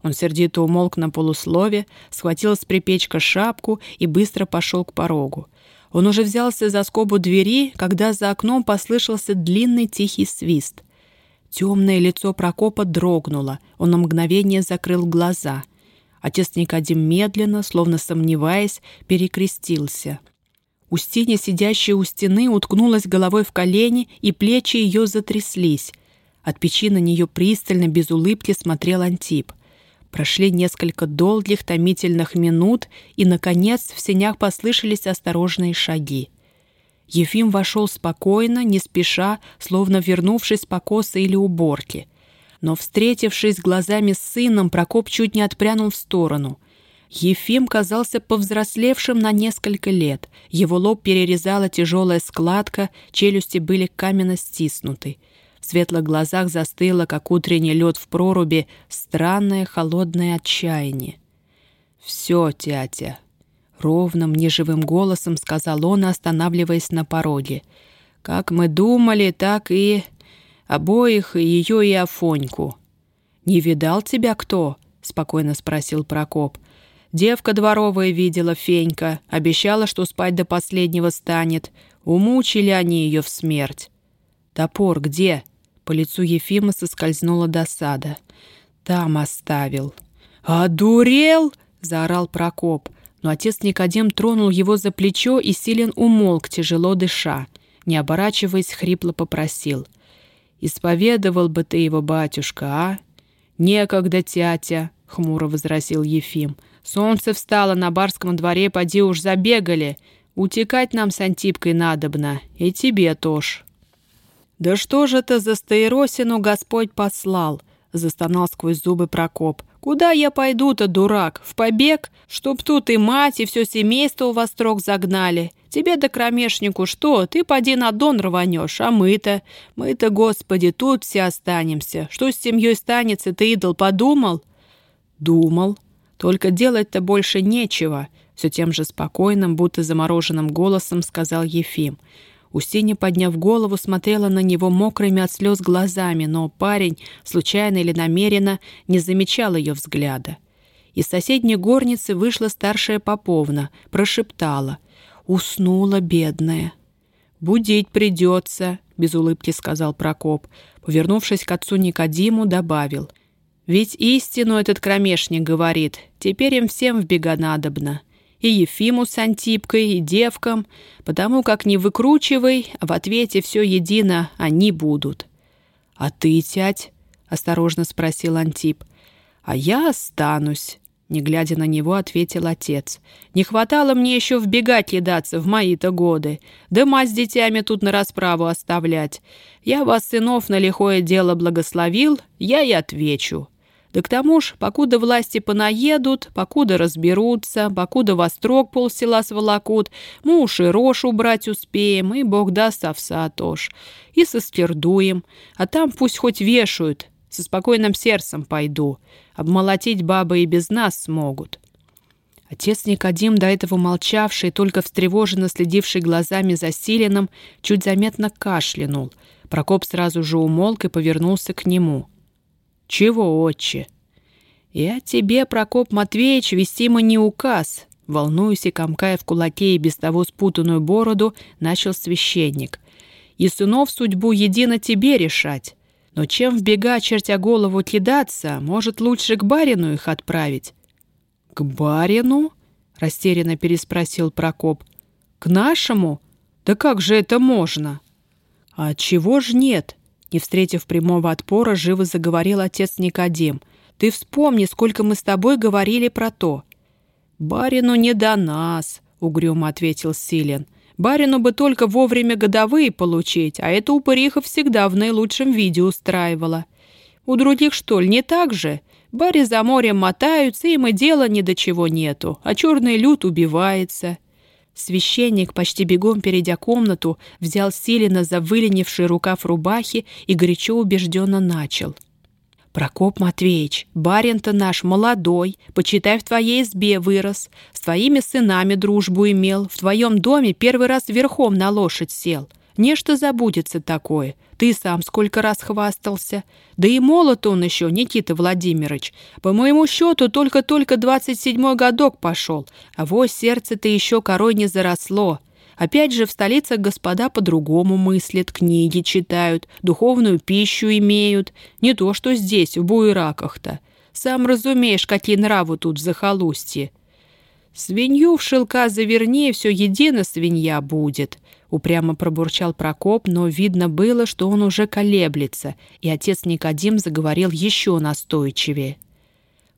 он сердито умолк на полуслове, схватил с припечка шапку и быстро пошел к порогу. Он уже взялся за скобу двери, когда за окном послышался длинный тихий свист. Темное лицо Прокопа дрогнуло, он на мгновение закрыл глаза. Отец Никодим медленно, словно сомневаясь, перекрестился. Устинья, сидящая у стены, уткнулась головой в колени, и плечи ее затряслись. От печи на нее пристально, без улыбки смотрел Антип — Прошли несколько долгих томительных минут, и, наконец, в сенях послышались осторожные шаги. Ефим вошел спокойно, не спеша, словно вернувшись с покоса или уборки. Но, встретившись глазами с сыном, Прокоп чуть не отпрянул в сторону. Ефим казался повзрослевшим на несколько лет. Его лоб перерезала тяжелая складка, челюсти были каменно стиснуты. В светлых глазах застыло, как утренний лед в проруби, странное холодное отчаяние. «Все, тятя», — ровным, неживым голосом сказал он, останавливаясь на пороге. «Как мы думали, так и обоих, и ее, и Афоньку». «Не видал тебя кто?» — спокойно спросил Прокоп. «Девка дворовая видела Фенька, обещала, что спать до последнего станет. Умучили они ее в смерть». «Топор где?» По лицу Ефима соскользнула досада. «Там оставил». «Одурел!» — заорал Прокоп. Но отец Никодим тронул его за плечо, и Силен умолк, тяжело дыша. Не оборачиваясь, хрипло попросил. «Исповедовал бы ты его, батюшка, а?» «Некогда, тятя», — хмуро возразил Ефим. «Солнце встало на барском дворе, поди уж забегали. Утекать нам с Антипкой надобно, и тебе тоже». «Да что же это за стаиросину Господь послал?» — застонал сквозь зубы Прокоп. «Куда я пойду-то, дурак? В побег? Чтоб тут и мать, и все семейство в острог загнали. Тебе да кромешнику что? Ты поди на дон рванешь, а мы-то? Мы-то, Господи, тут все останемся. Что с семьей станется, ты, идол, подумал?» «Думал. Только делать-то больше нечего», — все тем же спокойным, будто замороженным голосом сказал Ефим. Устинья, подняв голову, смотрела на него мокрыми от слез глазами, но парень, случайно или намеренно, не замечал ее взгляда. Из соседней горницы вышла старшая Поповна, прошептала. «Уснула, бедная». «Будить придется», — без улыбки сказал Прокоп. Повернувшись к отцу Никодиму, добавил. «Ведь истину этот кромешник говорит. Теперь им всем в бега надобно и Ефиму с Антипкой, и девкам, потому как не выкручивай, в ответе все едино они будут. — А ты, тять? — осторожно спросил Антип. — А я останусь. Не глядя на него, ответил отец. «Не хватало мне еще вбегать кидаться в мои-то годы. Да мать с детьми тут на расправу оставлять. Я вас, сынов, на лихое дело благословил, я и отвечу. Да к тому ж, покуда власти понаедут, покуда разберутся, покуда во строк полсела сволокут, мы уж и рожь убрать успеем, и бог даст овса тоже. И состердуем, а там пусть хоть вешают, со спокойным сердцем пойду. Обмолотить бабы и без нас смогут». Отец Никодим, до этого молчавший, только встревоженно следивший глазами за Силином, чуть заметно кашлянул. Прокоп сразу же умолк и повернулся к нему. «Чего, отче?» «Я тебе, Прокоп Матвеевич, вестимо не указ», волнуясь и комкая в кулаке и без того спутанную бороду, начал священник. «И сынов судьбу едино тебе решать. Но чем в бега, чертя голову, кидаться, может, лучше к барину их отправить?» «К барину?» — растерянно переспросил Прокоп. «К нашему? Да как же это можно?» «А чего ж нет?» Не встретив прямого отпора, живо заговорил отец Никодим. «Ты вспомни, сколько мы с тобой говорили про то». «Барину не до нас», — угрюмо ответил Силен. «Барину бы только вовремя годовые получить, а эта упыриха всегда в наилучшем виде устраивала. У других, что ли, не так же? Бари за морем мотаются, им и дела ни до чего нету, а черный люд убивается. Священник, почти бегом перейдя комнату, взял Силина за выленивший рукав рубахи и горячо убежденно начал. «Прокоп Матвеевич, барин-то наш молодой, почитай, в твоей избе вырос, с твоими сынами дружбу имел, в твоем доме первый раз верхом на лошадь сел. Нечто забудется такое. Ты сам сколько раз хвастался. Да и молод он еще, Никита Владимирович. По моему счету, только-только двадцать седьмой годок пошел, а вось сердце-то еще корой не заросло. Опять же, в столицах господа по-другому мыслят, книги читают, духовную пищу имеют. Не то, что здесь, в буераках-то. Сам разумеешь, какие нравы тут в захолустье. Свинью в шелка заверни, все едино свинья будет. Упрямо пробурчал Прокоп, но видно было, что он уже колеблется, и отец Никодим заговорил еще настойчивее.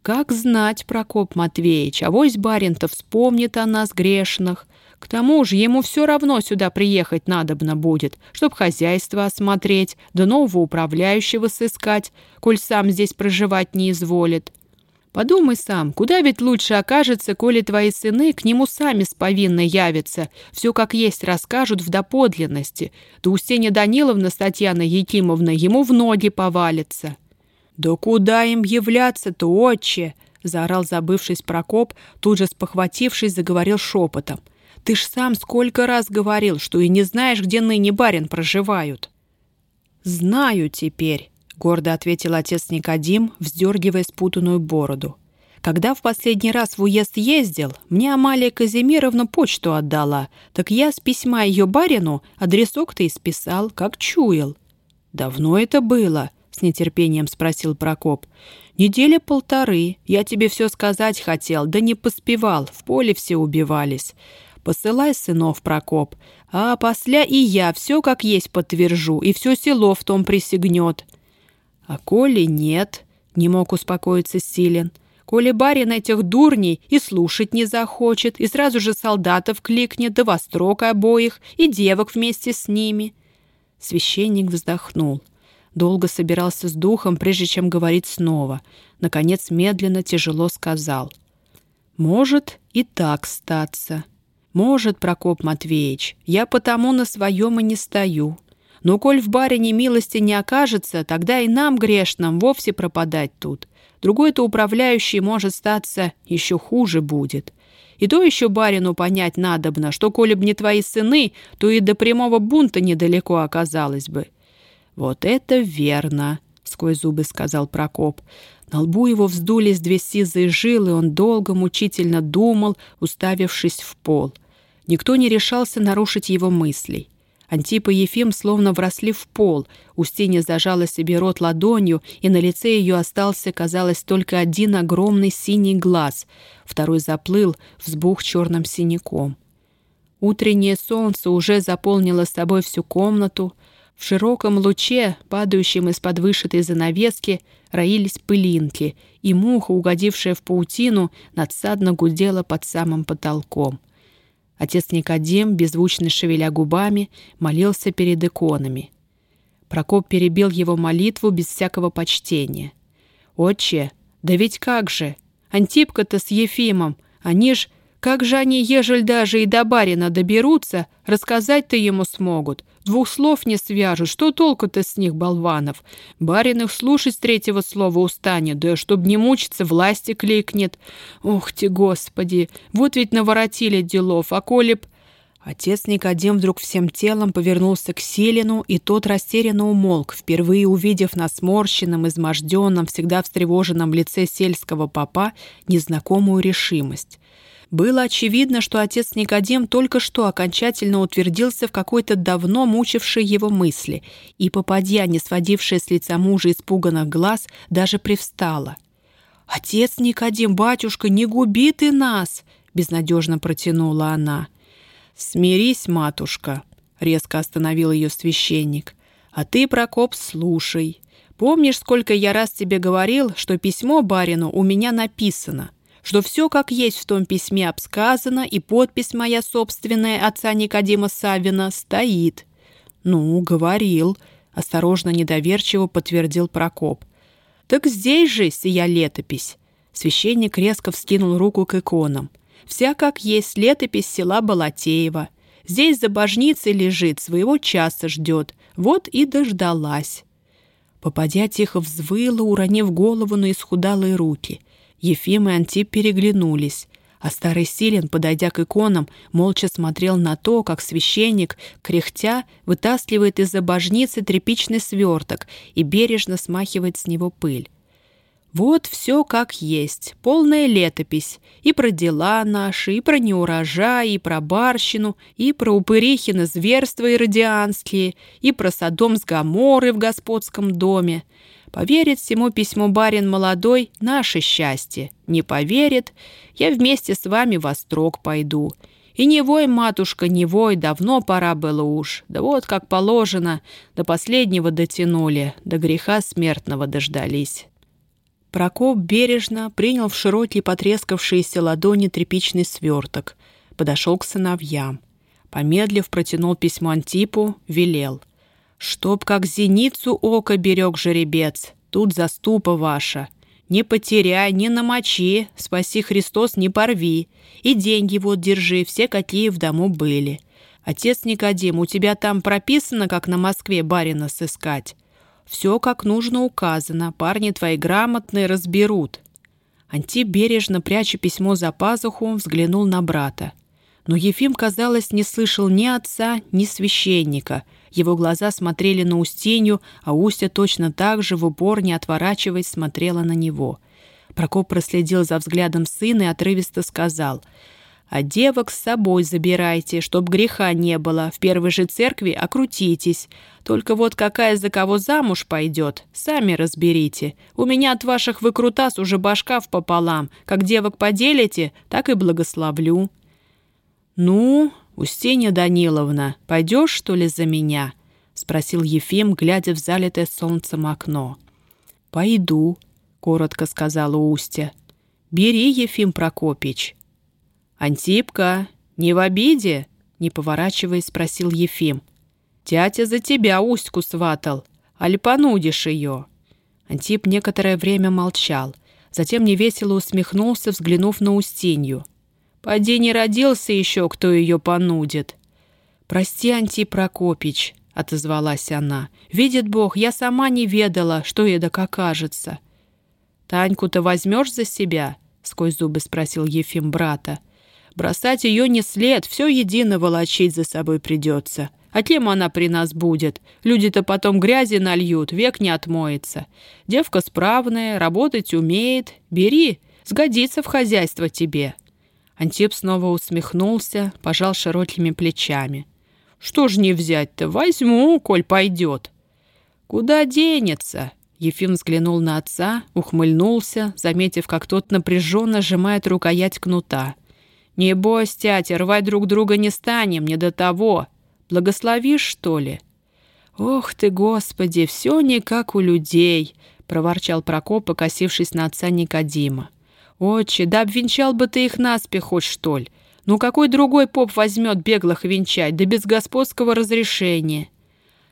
«Как знать, Прокоп Матвеевич, авось барин-то вспомнит о нас грешных. К тому же ему все равно сюда приехать надобно будет, чтоб хозяйство осмотреть, да нового управляющего сыскать, коль сам здесь проживать не изволит. Подумай сам, куда ведь лучше окажется, коли твои сыны к нему сами с повинной явятся, все как есть расскажут в доподлинности, да Устинья Даниловна с Татьяной Якимовной ему в ноги повалится». «Да куда им являться-то, отче?» — заорал забывшись Прокоп, тут же спохватившись, заговорил шепотом. «Ты ж сам сколько раз говорил, что и не знаешь, где ныне барин проживают». «Знаю теперь», гордо ответил отец Никодим, вздергивая спутанную бороду. Когда в последний раз в уезд ездил, мне Амалия Казимировна почту отдала, так я с письма ее барину адресок-то исписал, как чуял. «Давно это было?» — с нетерпением спросил Прокоп. «Неделя полторы. Я тебе все сказать хотел, да не поспевал, в поле все убивались. Посылай сынов, Прокоп, а после и я все как есть подтвержу, и все село в том присягнет». А коли нет, не мог успокоиться Силен. Коли барин этих дурней и слушать не захочет, и сразу же солдатов кликнет, да вострок обоих, и девок вместе с ними. Священник вздохнул. Долго собирался с духом, прежде чем говорить снова. Наконец, медленно, тяжело сказал. «Может и так статься. Может, Прокоп Матвеевич, я потому на своем и не стою. Но коль в барине милости не окажется, тогда и нам, грешным, вовсе пропадать тут. Другой-то управляющий, может статься, еще хуже будет. И то еще барину понять надобно, что коли б не твои сыны, то и до прямого бунта недалеко оказалось бы». «Вот это верно», — сквозь зубы сказал Прокоп. На лбу его вздулись две сизые жилы, он долго мучительно думал, уставившись в пол. Никто не решался нарушить его мыслей. Антипа и Ефим словно вросли в пол. Устинья зажала себе рот ладонью, и на лице ее остался, казалось, только один огромный синий глаз. Второй заплыл, взбух черным синяком. Утреннее солнце уже заполнило собой всю комнату. В широком луче, падающем из-под вышитой занавески, роились пылинки, и муха, угодившая в паутину, надсадно гудела под самым потолком. Отец Никодим, беззвучно шевеля губами, молился перед иконами. Прокоп перебил его молитву без всякого почтения. «Отче, да ведь как же! Антипка-то с Ефимом, они ж как же они, ежель даже и до барина доберутся, рассказать-то ему смогут? Двух слов не свяжут, что толку-то с них, болванов? Барин их слушать третьего слова устанет, да чтоб не мучиться, власти кликнет. Ух ты, господи, вот ведь наворотили делов, а коли б... Отец Никодим вдруг всем телом повернулся к Селину, и тот растерянно умолк, впервые увидев на сморщенном, изможденном, всегда встревоженном лице сельского папа незнакомую решимость. Было очевидно, что отец Никодим только что окончательно утвердился в какой-то давно мучившей его мысли, и попадья, не сводившая с лица мужа испуганных глаз, даже привстала. «Отец Никодим, батюшка, не губи ты нас!» — безнадежно протянула она. «Смирись, матушка!» — резко остановил ее священник. «А ты, Прокоп, слушай. Помнишь, сколько я раз тебе говорил, что письмо барину у меня написано?» Что все как есть в том письме обсказано, и подпись моя собственная отца Никодима Савина стоит. «Ну, говорил», — осторожно недоверчиво подтвердил Прокоп. «Так здесь же сия летопись». Священник резко вскинул руку к иконам. «Вся как есть летопись села Балатеева. Здесь за божницей лежит, своего часа ждет. Вот и дождалась». Попадя тихо взвыла, уронив голову на исхудалые руки. Ефим и Антип переглянулись, а старый Силен, подойдя к иконам, молча смотрел на то, как священник, кряхтя, вытаскивает из-за божницы тряпичный сверток и бережно смахивает с него пыль. Вот все как есть, полная летопись. И про дела наши, и про неурожай, и про барщину, и про упырихины зверства иродианские, и про Содом с Гаморой в господском доме. Поверит всему письму барин молодой — наше счастье. Не поверит, я вместе с вами в острог пойду. И не вой, матушка, не вой, давно пора было уж. Да вот как положено, до последнего дотянули, до греха смертного дождались». Прокоп бережно принял в широкие потрескавшиеся ладони тряпичный сверток, подошел к сыновьям. Помедлив, протянул письмо Антипу, велел. «Чтоб как зеницу око берег жеребец, тут заступа ваша. Не потеряй, не намочи, спаси Христос, не порви. И деньги вот держи, все какие в дому были. Отец Никодим, у тебя там прописано, как на Москве барина сыскать? Все как нужно указано, парни твои грамотные разберут». Антип, бережно пряча письмо за пазуху, взглянул на брата. Но Ефим, казалось, не слышал ни отца, ни священника. Его глаза смотрели на Устинью, а Устя точно так же, в упор, не отворачиваясь, смотрела на него. Прокоп проследил за взглядом сына и отрывисто сказал — а девок с собой забирайте, чтоб греха не было. В первой же церкви окрутитесь. Только вот какая за кого замуж пойдет, сами разберите. У меня от ваших выкрутас уже башка в пополам. Как девок поделите, так и благословлю». «Ну, Устинья Даниловна, пойдешь, что ли, за меня?» — спросил Ефим, глядя в залитое солнцем окно. «Пойду», — коротко сказала Устя. «Бери, Ефим Прокопич». «Антипка, не в обиде?» — не поворачиваясь, спросил Ефим. «Тятя за тебя Устьку сватал, али понудишь ее?» Антип некоторое время молчал, затем невесело усмехнулся, взглянув на Устинью. «Поди не родился еще, кто ее понудит». «Прости, Антип Прокопич», — отозвалась она. «Видит Бог, я сама не ведала, что эдак окажется». «Таньку-то возьмешь за себя?» — сквозь зубы спросил Ефим брата. Бросать ее не след, все едино волочить за собой придется. А кем она при нас будет? Люди-то потом грязи нальют, век не отмоется. Девка справная, работать умеет. Бери, сгодится в хозяйство тебе». Антип снова усмехнулся, пожал широкими плечами. «Что ж не взять-то? Возьму, коль пойдет». «Куда денется?» Ефим взглянул на отца, ухмыльнулся, заметив, как тот напряженно сжимает рукоять кнута. «Не бойся, тятя, рвать друг друга не станем, не до того. Благословишь, что ли?» «Ох ты, Господи, все не как у людей!» — проворчал Прокоп, покосившись на отца Никодима. «Отче, да обвенчал бы ты их наспех хоть, что ли? Ну какой другой поп возьмет беглых венчать, да без господского разрешения?»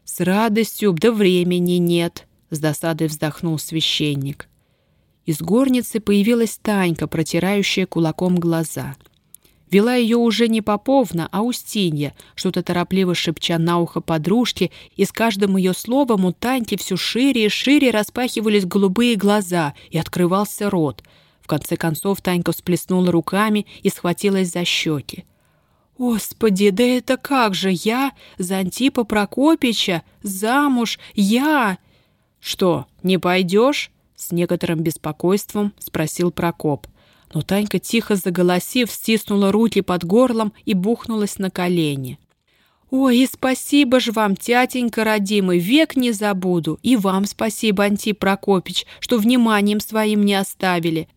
«С радостью, да времени нет», — с досадой вздохнул священник. Из горницы появилась Танька, протирающая кулаком глаза — Вела ее уже не Поповна, а Устинья, что-то торопливо шепча на ухо подружке, и с каждым ее словом у Таньки все шире и шире распахивались голубые глаза, и открывался рот. В конце концов Танька всплеснула руками и схватилась за щеки. «Господи, да это как же я за Антипа Прокопича? Замуж? Я?» «Что, не пойдешь?» — с некоторым беспокойством спросил Прокоп. Но Танька, тихо заголосив, стиснула руки под горлом и бухнулась на колени. «Ой, и спасибо ж вам, тятенька родимый, век не забуду. И вам спасибо, Антип Прокопич, что вниманием своим не оставили.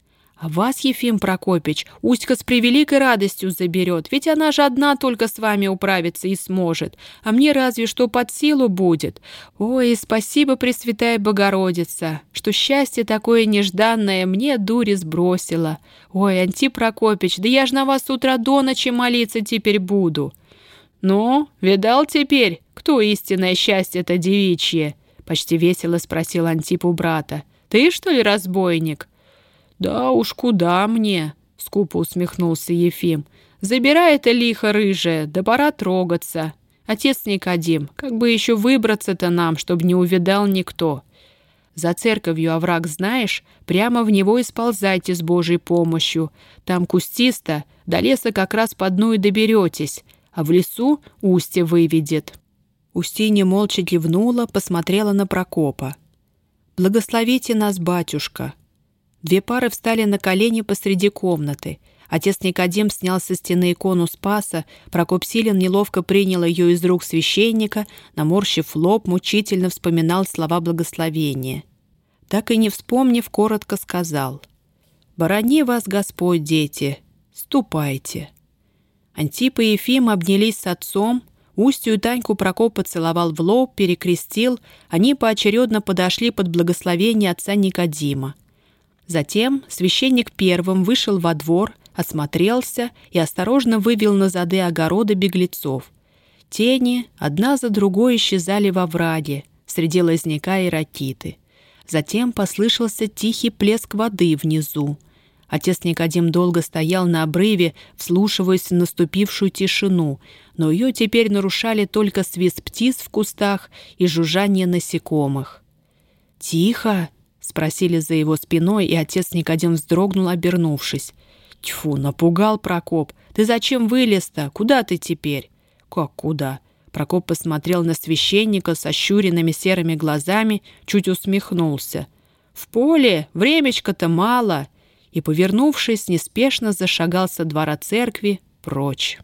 А вас, Ефим Прокопич, Устька с превеликой радостью заберет, ведь она же одна только с вами управиться и сможет, а мне разве что под силу будет. Ой, спасибо, Пресвятая Богородица, что счастье такое нежданное мне дури сбросила. Ой, Антип Прокопич, да я ж на вас с утра до ночи молиться теперь буду». «Ну, видал теперь, кто истинное счастье-то девичье?» Почти весело спросил Антип у брата. «Ты, что ли, разбойник?» «Да уж куда мне?» — скупо усмехнулся Ефим. «Забирай это лихо рыжее, да пора трогаться. Отец Никодим, как бы еще выбраться-то нам, чтобы не увидал никто. За церковью овраг знаешь, прямо в него и сползайте с Божьей помощью. Там кустисто, до леса как раз по дну и доберетесь, а в лесу устье выведет». Устинья молча кивнула, посмотрела на Прокопа. «Благословите нас, батюшка!» Две пары встали на колени посреди комнаты. Отец Никодим снял со стены икону Спаса, Прокоп Силин неловко принял ее из рук священника, наморщив лоб, мучительно вспоминал слова благословения. Так и не вспомнив, коротко сказал «Борони вас, Господь, дети, ступайте». Антипа и Ефим обнялись с отцом, Устью Таньку Прокоп поцеловал в лоб, перекрестил, они поочередно подошли под благословение отца Никодима. Затем священник первым вышел во двор, осмотрелся и осторожно вывел на зады огорода беглецов. Тени одна за другой исчезали во враге, среди лозняка и ракиты. Затем послышался тихий плеск воды внизу. Отец Никодим долго стоял на обрыве, вслушиваясь в наступившую тишину, но ее теперь нарушали только свист птиц в кустах и жужжание насекомых. «Тихо!» — спросили за его спиной, и отец Никодим вздрогнул, обернувшись. «Тьфу, напугал Прокоп! Ты зачем вылез-то? Куда ты теперь?» «Как куда?» Прокоп посмотрел на священника с ощуренными серыми глазами, чуть усмехнулся. «В поле времечко-то мало!» И, повернувшись, неспешно зашагал со двора церкви прочь.